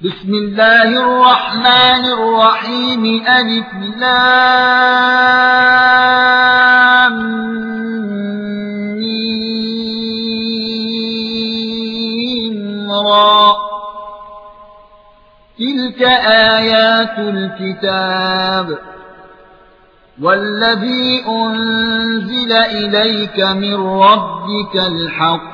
بسم الله الرحمن الرحيم. ألف لام تلك آيات الكتاب. والذي أنزل إليك من ربك الحق.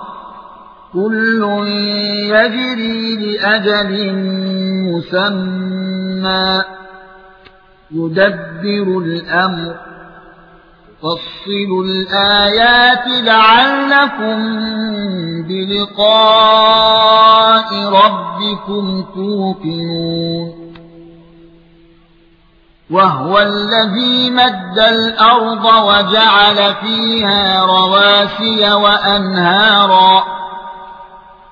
كل يجري لاجل مسمى يدبر الامر يفصل الايات لعلكم بلقاء ربكم توقنون وهو الذي مد الأرض وجعل فيها رواسي وانهارا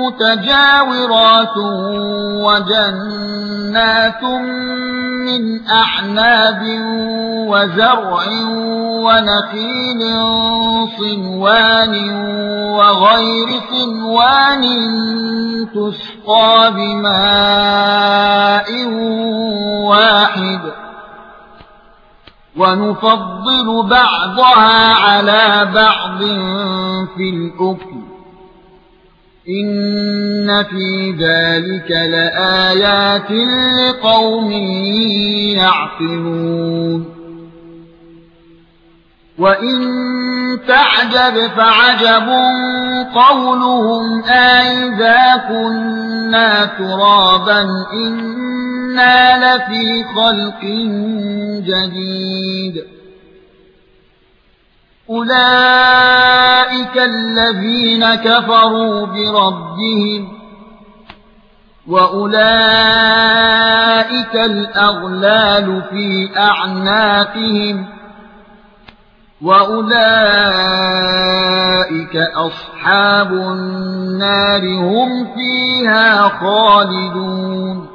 متجاورات وجنات من أعناب وزرع ونخيل صنوان وغير صنوان تسقى بماء واحد. ونفضل بعضها على بعض في الأكل. إن في ذلك لآيات لقوم يعقلون وإن تعجب فعجب قولهم أئذا كنا ترابا إنا لفي خلق جديد أولئك الذين كفروا بربهم وأولئك الأغلال في أعناقهم وأولئك أصحاب النار هم فيها خالدون